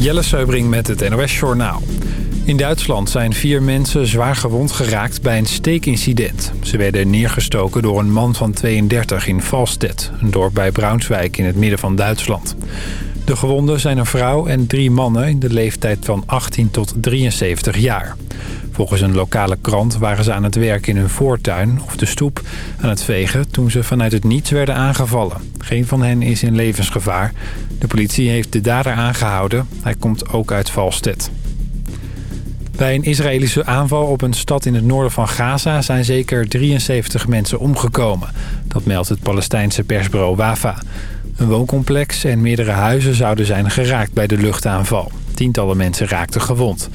Jelle Seubring met het NOS Journaal. In Duitsland zijn vier mensen zwaar gewond geraakt bij een steekincident. Ze werden neergestoken door een man van 32 in Valstedt, een dorp bij Braunschweig in het midden van Duitsland. De gewonden zijn een vrouw en drie mannen in de leeftijd van 18 tot 73 jaar. Volgens een lokale krant waren ze aan het werk in hun voortuin of de stoep aan het vegen... toen ze vanuit het niets werden aangevallen. Geen van hen is in levensgevaar. De politie heeft de dader aangehouden. Hij komt ook uit Valstedt. Bij een Israëlische aanval op een stad in het noorden van Gaza... zijn zeker 73 mensen omgekomen. Dat meldt het Palestijnse persbureau WAFA. Een wooncomplex en meerdere huizen zouden zijn geraakt bij de luchtaanval. Tientallen mensen raakten gewond.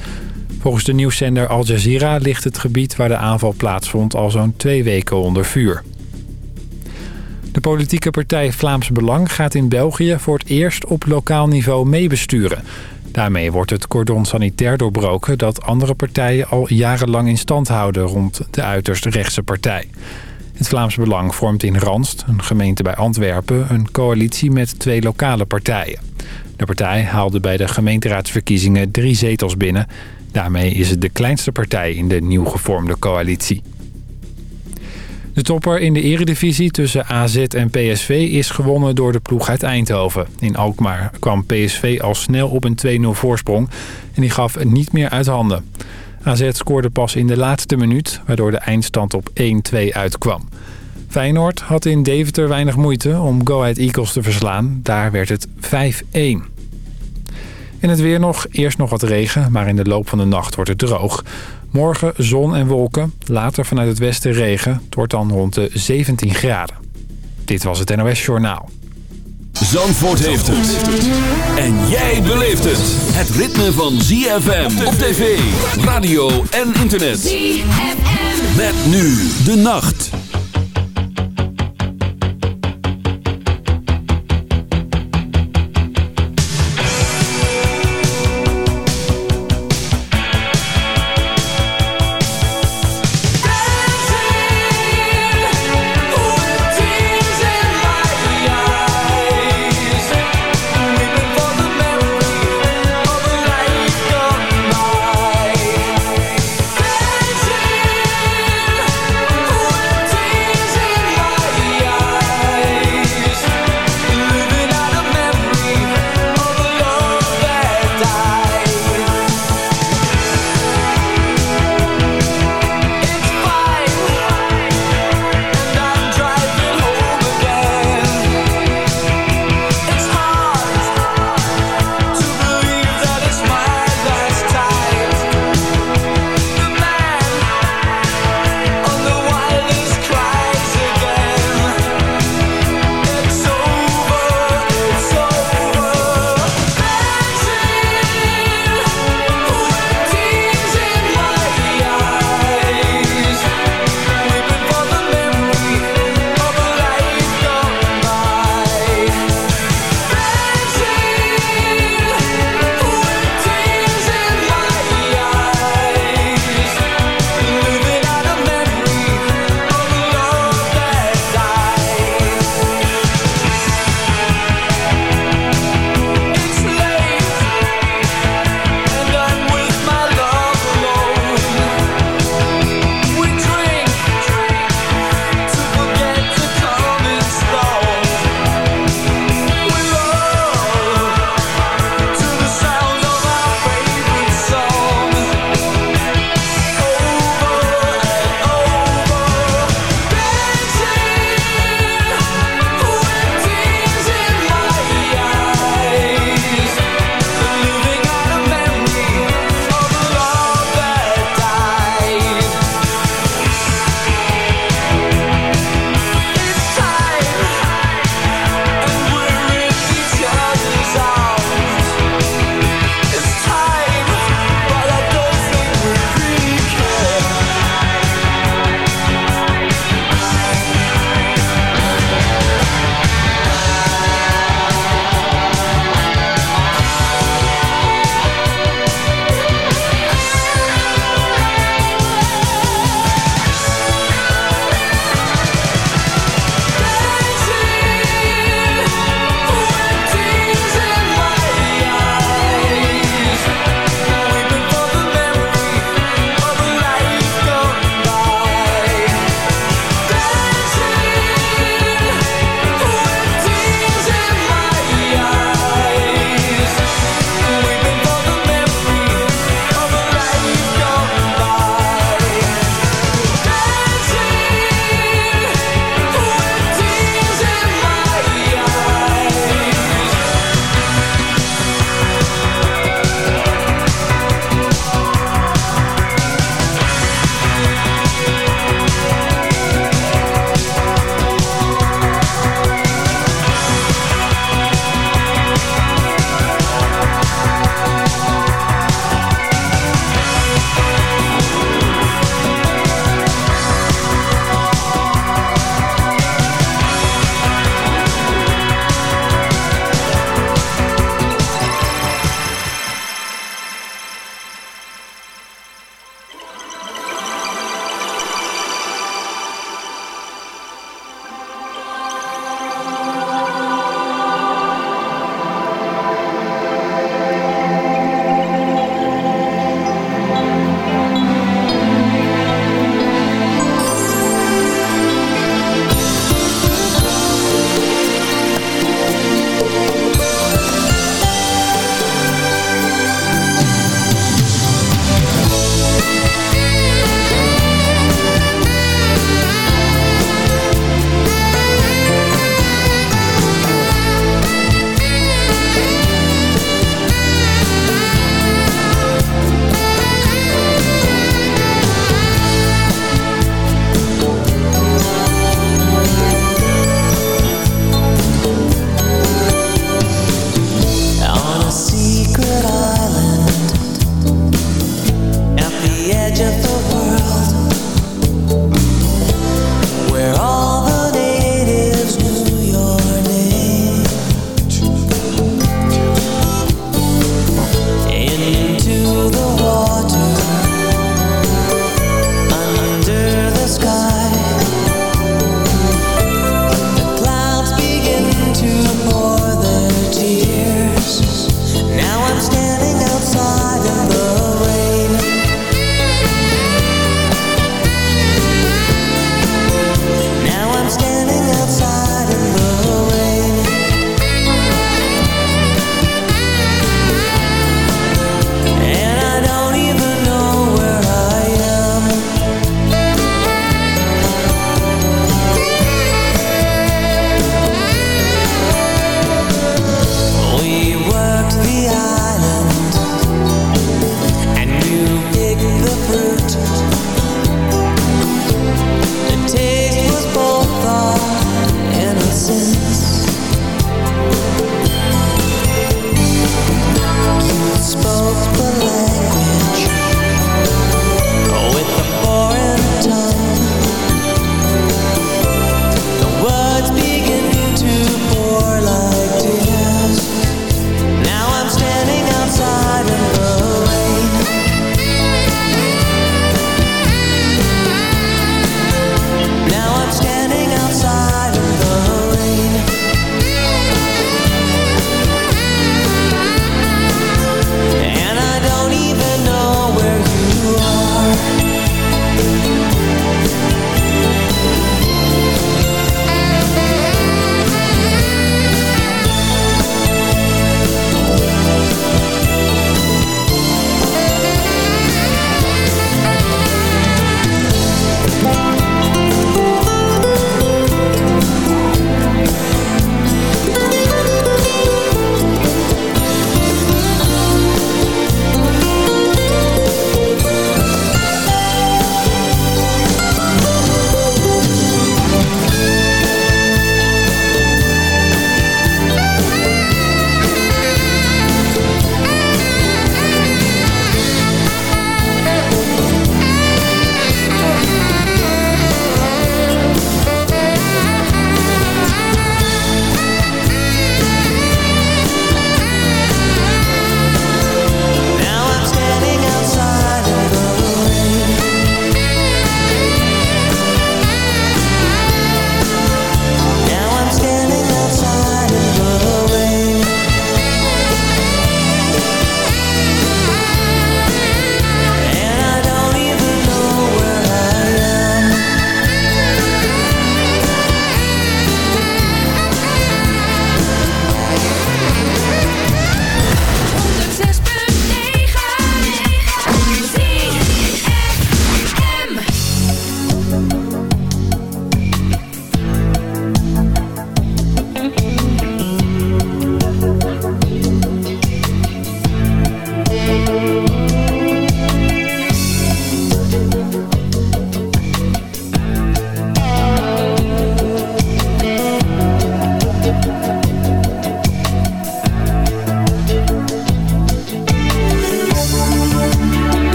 Volgens de nieuwszender Al Jazeera ligt het gebied waar de aanval plaatsvond al zo'n twee weken onder vuur. De politieke partij Vlaams Belang gaat in België voor het eerst op lokaal niveau meebesturen. Daarmee wordt het cordon sanitair doorbroken dat andere partijen al jarenlang in stand houden rond de uiterst rechtse partij. Het Vlaams Belang vormt in Ranst, een gemeente bij Antwerpen, een coalitie met twee lokale partijen. De partij haalde bij de gemeenteraadsverkiezingen drie zetels binnen. Daarmee is het de kleinste partij in de nieuw gevormde coalitie. De topper in de eredivisie tussen AZ en PSV is gewonnen door de ploeg uit Eindhoven. In Alkmaar kwam PSV al snel op een 2-0 voorsprong en die gaf niet meer uit handen. AZ scoorde pas in de laatste minuut, waardoor de eindstand op 1-2 uitkwam. Feyenoord had in Deventer weinig moeite om Go Ahead Eagles te verslaan. Daar werd het 5-1. In het weer nog, eerst nog wat regen, maar in de loop van de nacht wordt het droog. Morgen zon en wolken, later vanuit het westen regen. Het wordt dan rond de 17 graden. Dit was het NOS Journaal. Zandvoort heeft het. En jij beleeft het. Het ritme van ZFM op tv, radio en internet. ZFM. Met nu de nacht.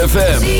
ZFM.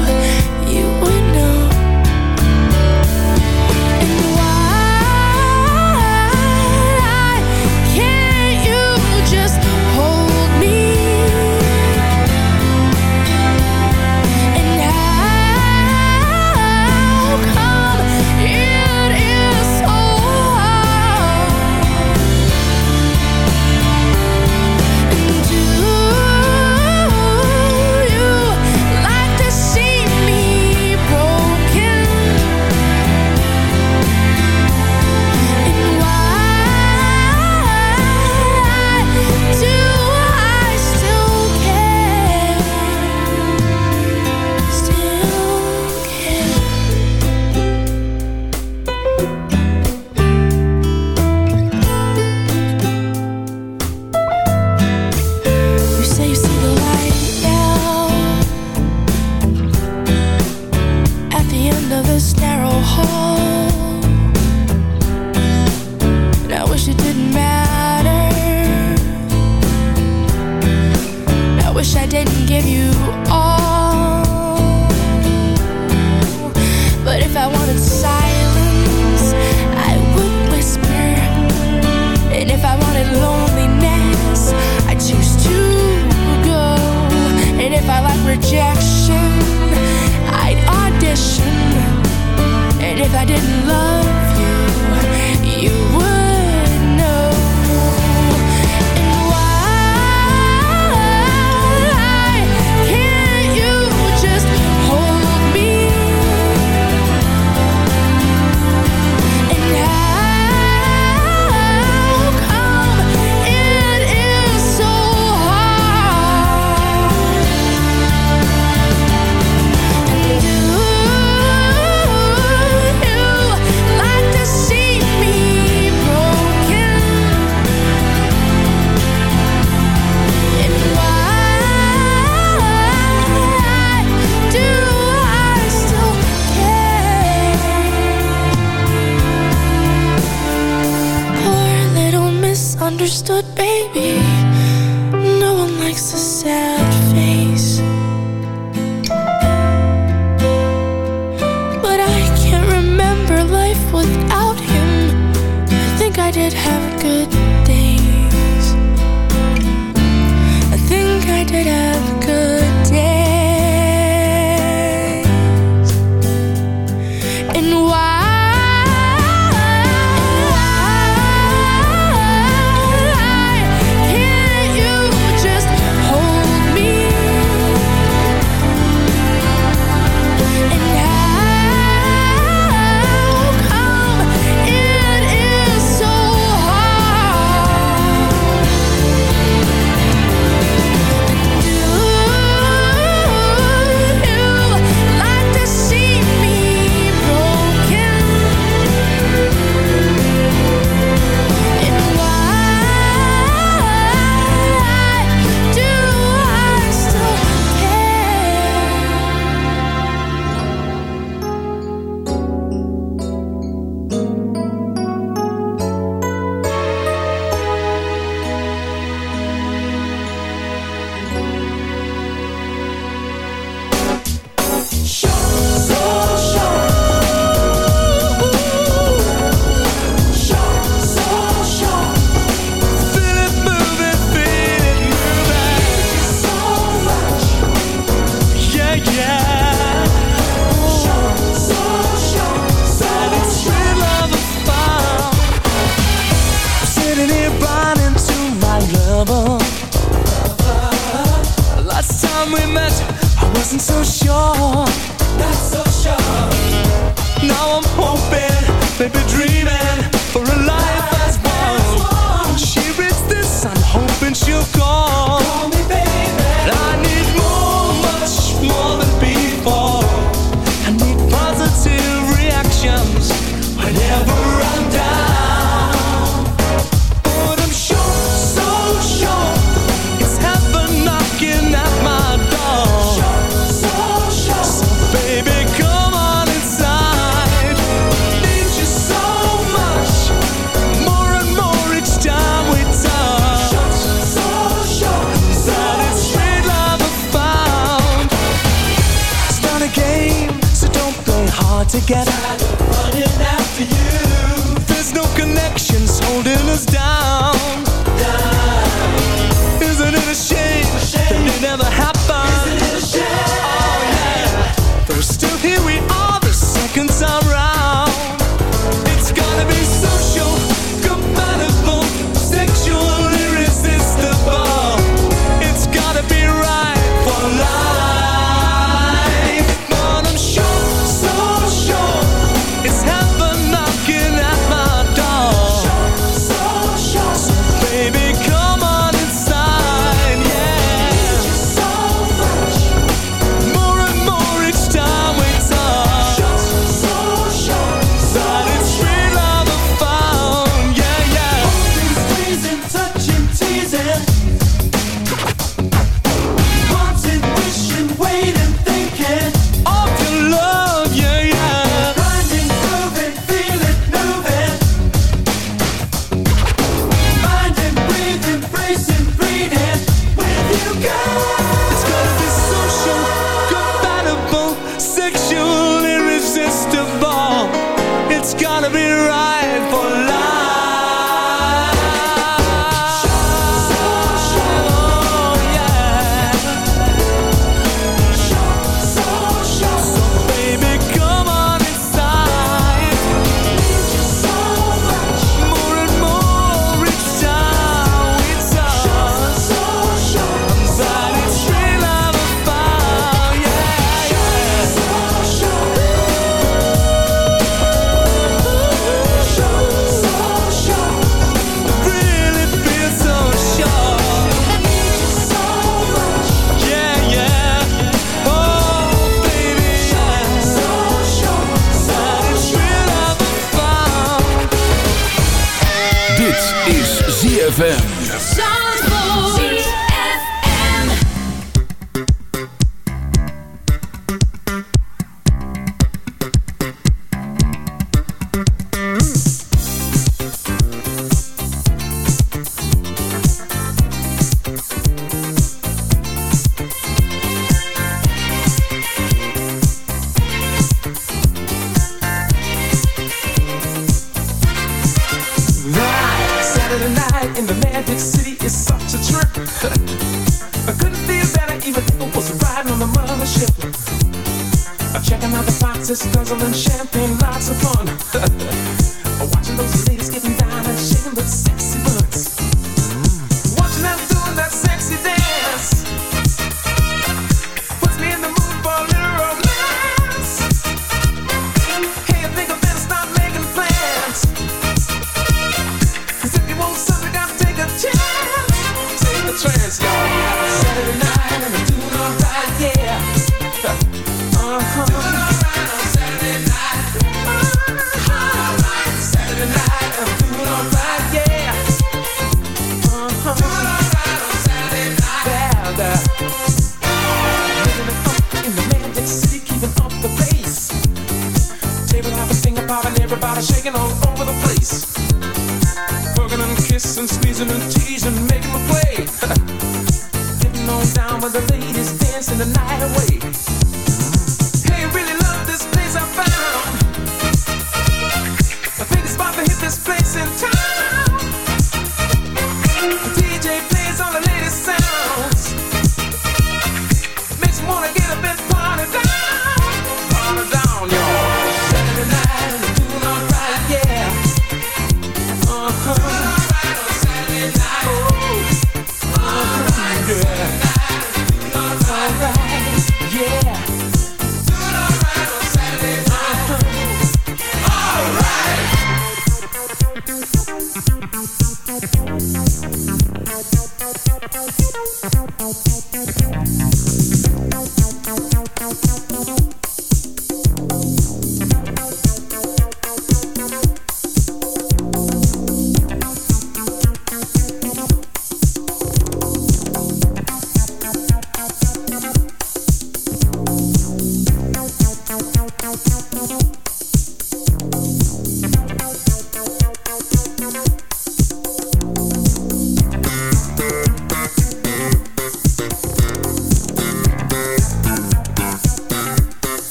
This guzzle, and champagne, lots of fun.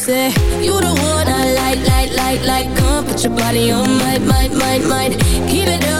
Say, You the one I like, like, like, like. Come put your body on, might, might, might, might. Keep it up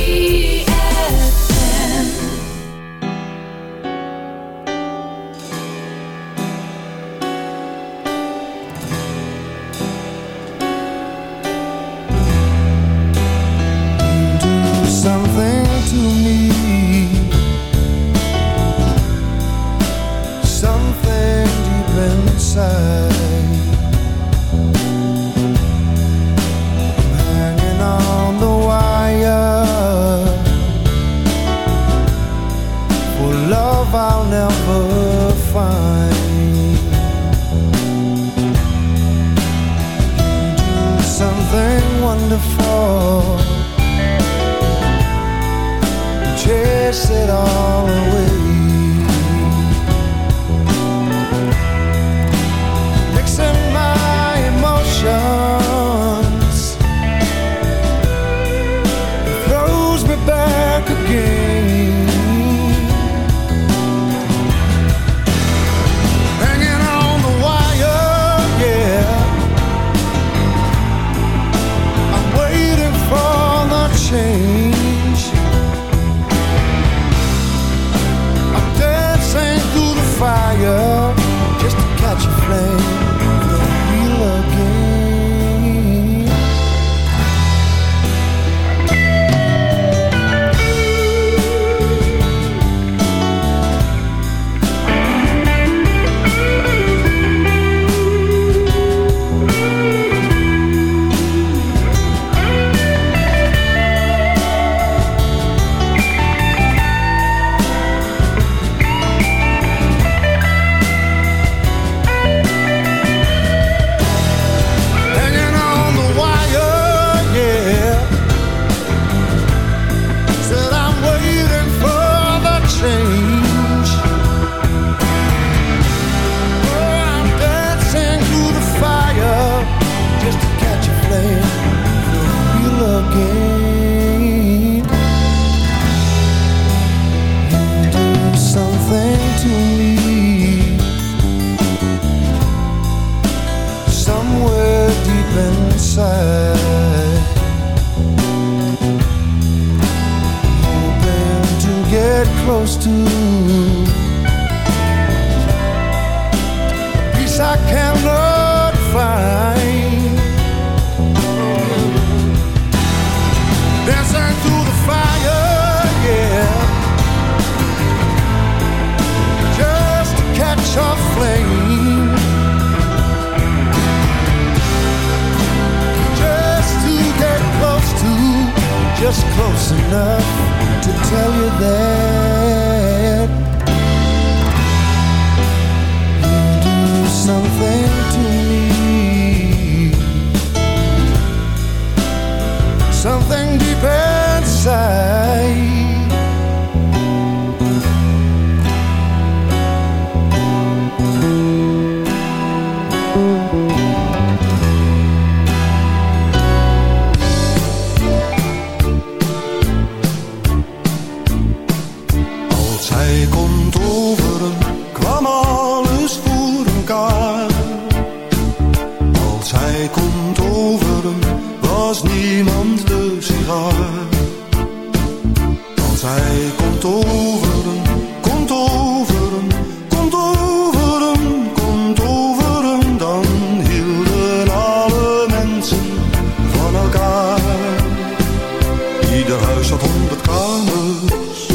Ieder huis had honderd kamers,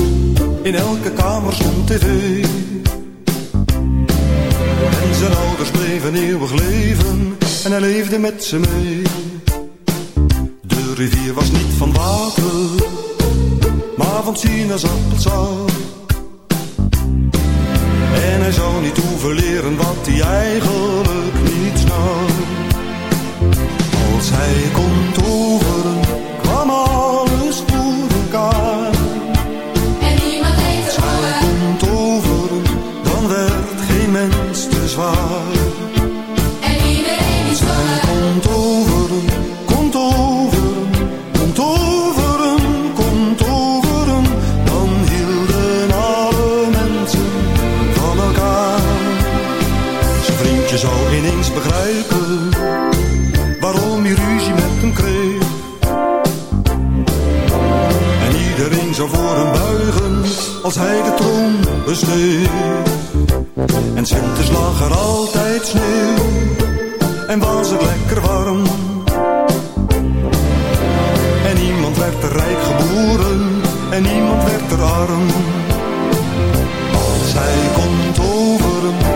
in elke kamer stond tv. En zijn ouders bleven eeuwig leven, en hij leefde met ze mee. De rivier was niet van water, maar van sinaasappelsap. En hij zou niet hoeven leren wat hij eigenlijk niet snapt. Als hij komt over, kwam al En Sinters lag er altijd sneeuw en was het lekker warm. En niemand werd er rijk geboren en niemand werd er arm. Als hij komt over